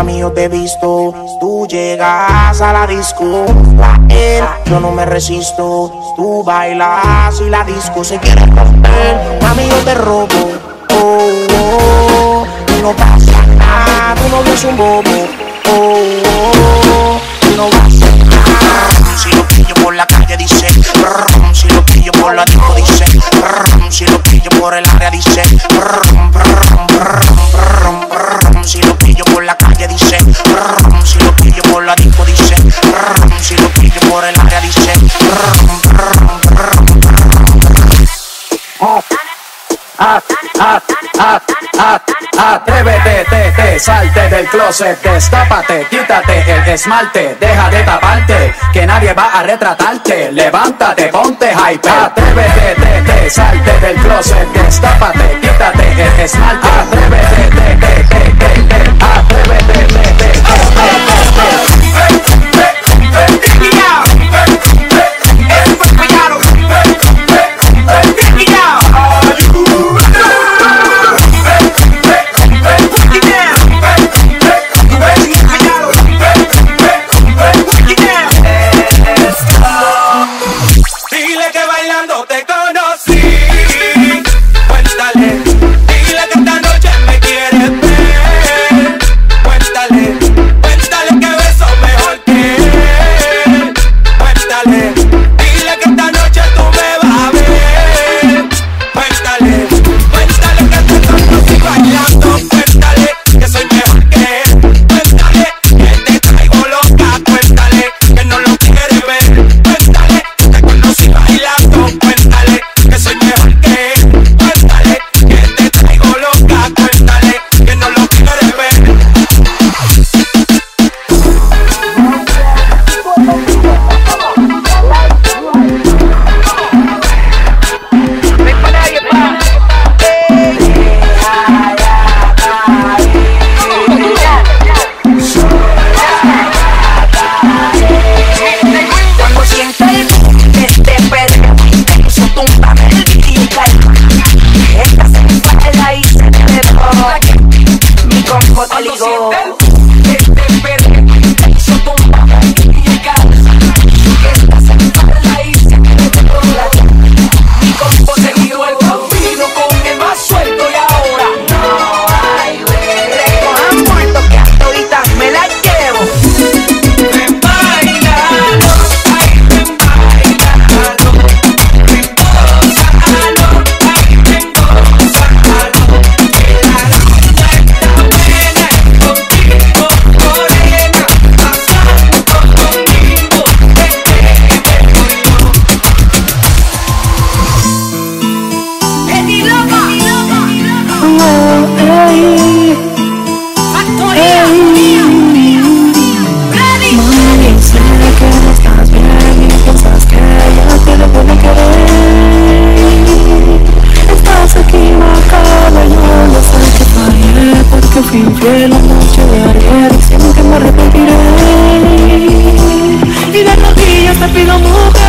Mami, te he visto, tú llegas a la disco. La él, yo no me resisto. Tú bailas y la disco se quiere romper. Mami, yo te robo. Oh, oh, y no pasa nada, tu novio es un bobo. Oh, oh, y no pasa nada. Si lo pillo por la calle dice, brum, si lo pillo por la disco dice, brum, si lo pillo por el área dice, brum, Atrévete, te, te, salte del closet, destápate, quítate el esmalte, deja de taparte, que nadie va a retratarte, levántate, ponte hype, atrévete, te, te, salte del closet, destápate, quítate el esmalte, atrévete, te, te, te, te, te, fui infiel la noche de ayer y siento que me arrepentiré. Y de rodillas te pido mujer.